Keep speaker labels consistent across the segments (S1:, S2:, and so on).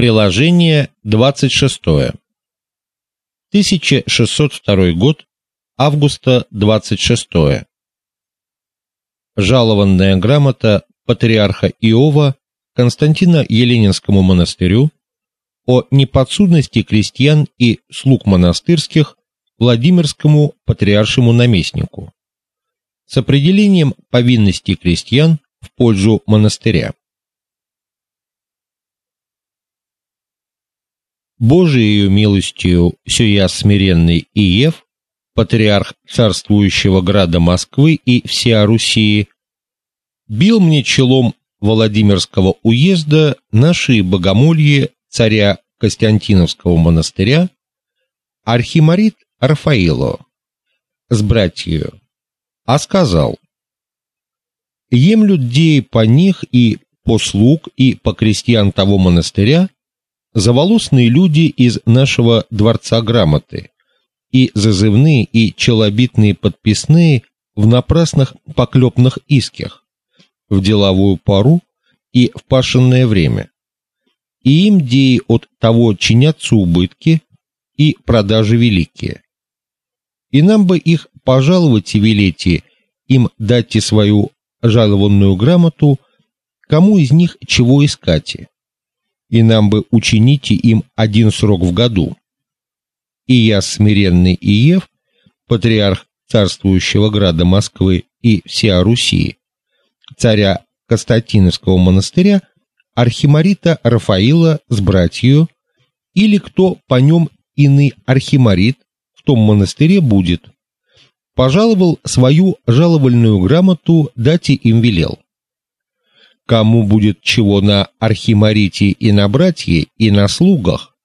S1: Приложение 26. 1602 год, августа 26. Жалованная грамота патриарха Иова Константина Еленинскому монастырю о неподсудности крестьян и слуг монастырских Владимирскому патриаршему наместнику с определением повинности крестьян в пользу монастыря. Божией милостью сия смиренный Иев, патриарх царствующего града Москвы и всея Руси, бил мне челом Владимирского уезда наши богомолье царя Константиновского монастыря архимарит Рафаило с братью, а сказал: Емлют деи по них и по слуг и по крестьян того монастыря заволосные люди из нашего дворца грамоты и зазывные и челобитные подписные в напрасных поклепных исках в деловую пору и в пашенное время. И им деи от того чинятся убытки и продажи великие. И нам бы их пожаловать и велите, им дайте свою жалованную грамоту, кому из них чего искать и нам бы учините им один срок в году. И я смиренный Иев, патриарх царствующего града Москвы и всея Руси, царя Константиновского монастыря, архимарита Рафаила с братью, или кто по нем иный архимарит в том монастыре будет, пожаловал свою жаловальную грамоту дать им велел кому будет чего на архимарите и на братье, и на слугах,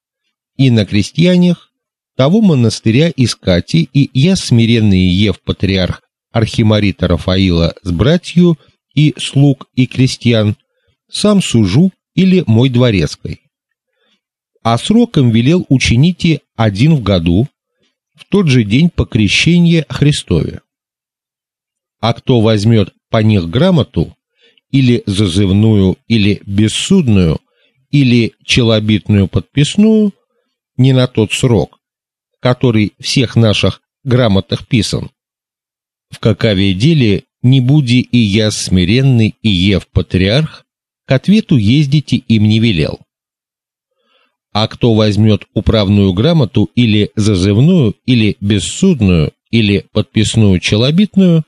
S1: и на крестьянах, того монастыря искати, и я смиренный Ев патриарх архимарита Рафаила с братью и слуг и крестьян сам сужу или мой дворецкой. А сроком велел учините один в году, в тот же день по крещенье Христове. А кто возьмет по них грамоту, или зазывную, или бессудную, или челобитную подписную не на тот срок, который всех наших грамотах писан. В какаве деле не буди и я смиренный и ев патриарх, к ответу ездите им не велел. А кто возьмет управную грамоту или зазывную, или бессудную, или подписную челобитную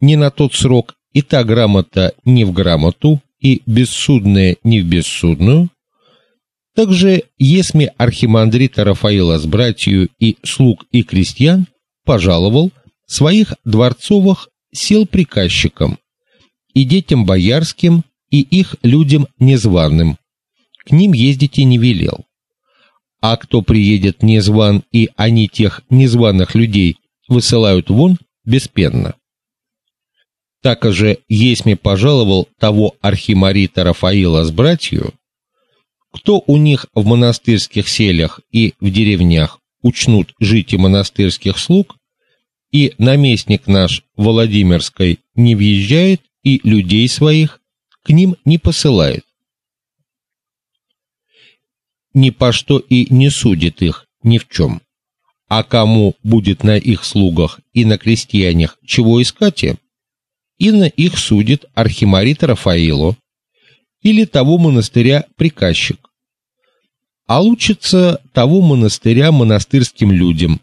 S1: не на тот срок и та грамота не в грамоту, и бессудная не в бессудную, также есме архимандрита Рафаила с братью и слуг и крестьян пожаловал своих дворцовых сел приказчикам и детям боярским и их людям незваным. К ним ездите не велел. А кто приедет незван и они тех незваных людей высылают вон беспенно. Так же есме пожаловал того архимарита Рафаила с братью, кто у них в монастырских селях и в деревнях учнут жить и монастырских слуг, и наместник наш Владимирской не въезжает и людей своих к ним не посылает. Ни по что и не судит их ни в чем. А кому будет на их слугах и на крестьянах чего искать, и на их судит архимарит Рафаило или того монастыря приказчик. А лучится того монастыря монастырским людям,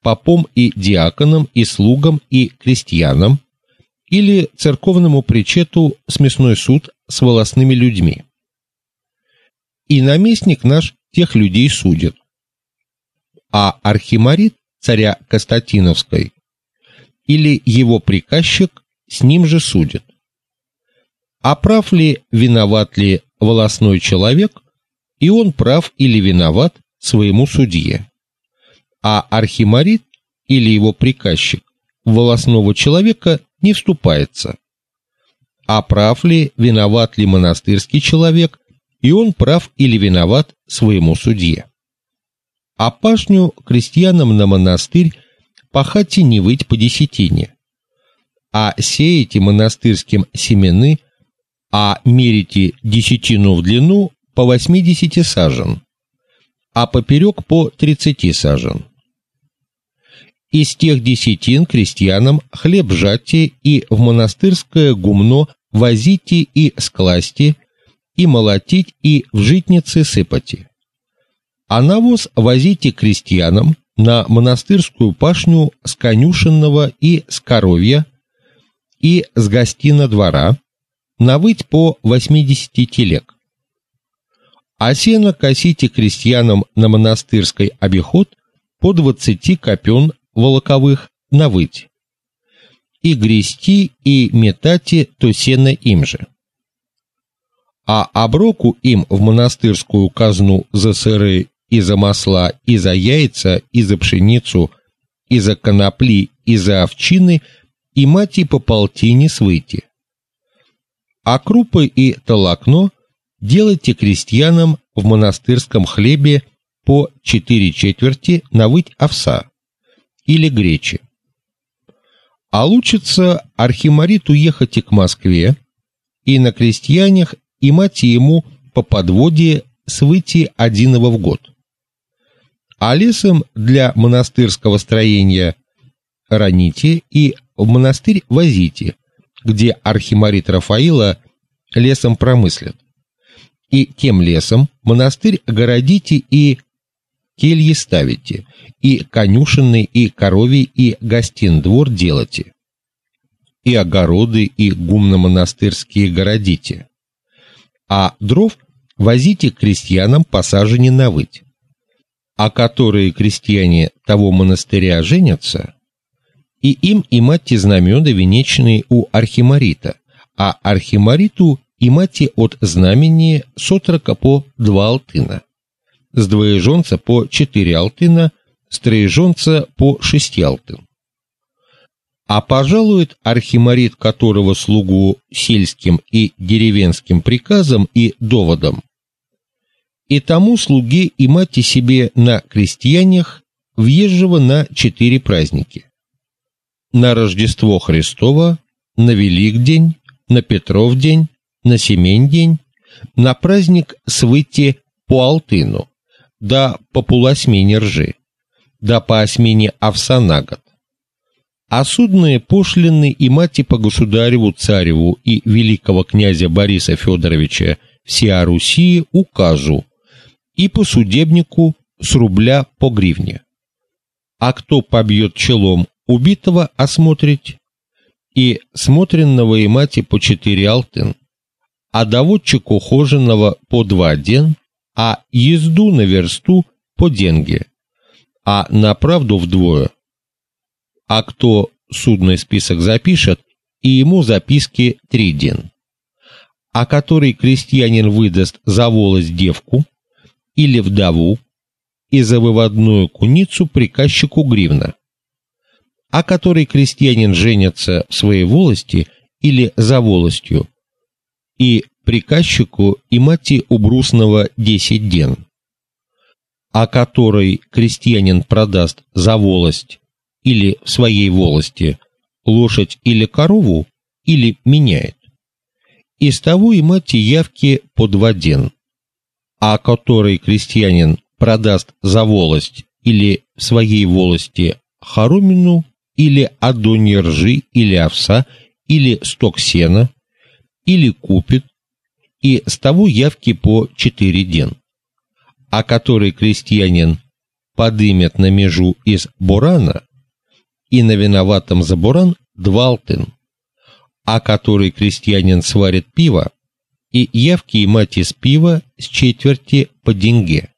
S1: попом и диаконам и слугам и крестьянам или церковному причету смесной суд с волосными людьми. И наместник наш тех людей судит. А архимарит царя Константиновской или его приказчик с ним же судят. А прав ли, виноват ли волосной человек, и он прав или виноват своему судье. А архимарит или его приказчик волосного человека не вступается. А прав ли, виноват ли монастырский человек, и он прав или виноват своему судье. А пашню крестьянам на монастырь пахать и не выть по десятине, а сеете монастырским семены, а мерите десятину в длину по 80 сажен, а поперек по 30 сажен. Из тех десятин крестьянам хлеб жатьте и в монастырское гумно возите и скласти, и молотить, и в житницы сыпати. А навоз возите крестьянам на монастырскую пашню с конюшенного и с коровья, и с гостина двора, навыть по 80 телег. А сено косите крестьянам на монастырской обиход по 20 копен волоковых навыть. И грести, и метати то сено им же. А оброку им в монастырскую казну за сыры и за масла, и за яйца, и за пшеницу, и за конопли, и за овчины, и мати по полтине свыти. А крупы и толокно делайте крестьянам в монастырском хлебе по четыре четверти на выть овса или гречи. А лучится архимариту ехать и к Москве, и на крестьянах и мать ему по подводе свыти одиного в год а лесом для монастырского строения раните и в монастырь возите, где архимарит Рафаила лесом промыслит. И тем лесом монастырь огородите и кельи ставите, и конюшенный, и коровий, и гостин двор делайте, и огороды, и гумно-монастырские городите, а дров возите крестьянам посажены на выть а которые крестьяне того монастыря женятся, и им и мати знамена венечные у архимарита, а архимариту и мати от знамени сотрока по два алтына, с двоеженца по четыре алтына, с троеженца по шесть алтын. А пожалует архимарит, которого слугу сельским и деревенским приказам и доводам и тому слуге и мати себе на крестьянах въезжего на четыре праздники. На Рождество Христово, на Великдень, на Петров день, на Семень день, на праздник свыти по Алтыну, да по полосмене ржи, да по осмене овса на год. А судные пошлины и мати по государеву цареву и великого князя Бориса Федоровича всея Руси указу и по судебнику с рубля по гривне. А кто побьет челом убитого осмотреть и смотренного и мати по четыре алтын, а доводчик ухоженного по два ден, а езду на версту по деньги, а на правду вдвое. А кто судный список запишет, и ему записки три ден. А который крестьянин выдаст за волость девку, или вдову и за выводную куницу приказчику гривна, а который крестьянин женится в своей волости или за волостью, и приказчику и мати убрусного десять ден, а который крестьянин продаст за волость или в своей волости лошадь или корову или меняет. Из того и мати явки по два ден. А который крестьянин продаст за волость или своей волости харумину или адони ржи или овса или сток сена или купит и с того явки по четыре ден, а который крестьянин подымет на межу из бурана и на виноватом за буран два алтын, а который крестьянин сварит пиво и явки и мать из пива с четверти по деньге,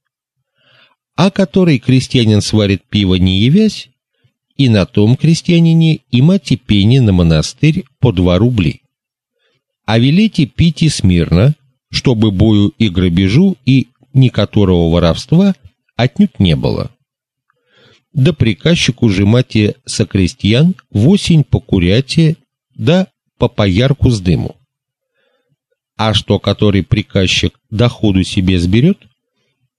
S1: а который крестьянин сварит пиво не явясь, и на том крестьянине и мати пени на монастырь по два рубли. А велите пить и смирно, чтобы бою и грабежу и никакого воровства отнюдь не было. Да приказчику жемате со крестьян в осень покуряте, да по поярку с дыму а что который приказчик доходу себе сберет,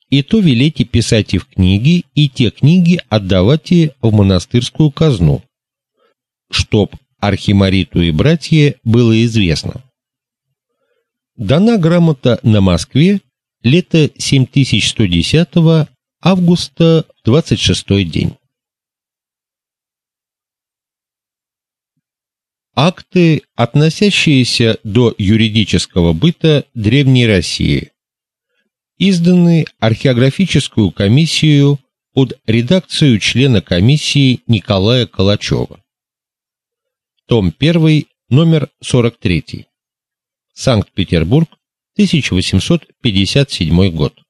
S1: и то велите писать и в книги, и те книги отдавайте в монастырскую казну, чтоб архимариту и братье было известно. Дана грамота на Москве лето 7110 августа 26 день. Акты, относящиеся до юридического быта Древней России, изданы археографическую комиссию под редакцию члена комиссии Николая Калачева. Том 1, номер 43. Санкт-Петербург, 1857 год.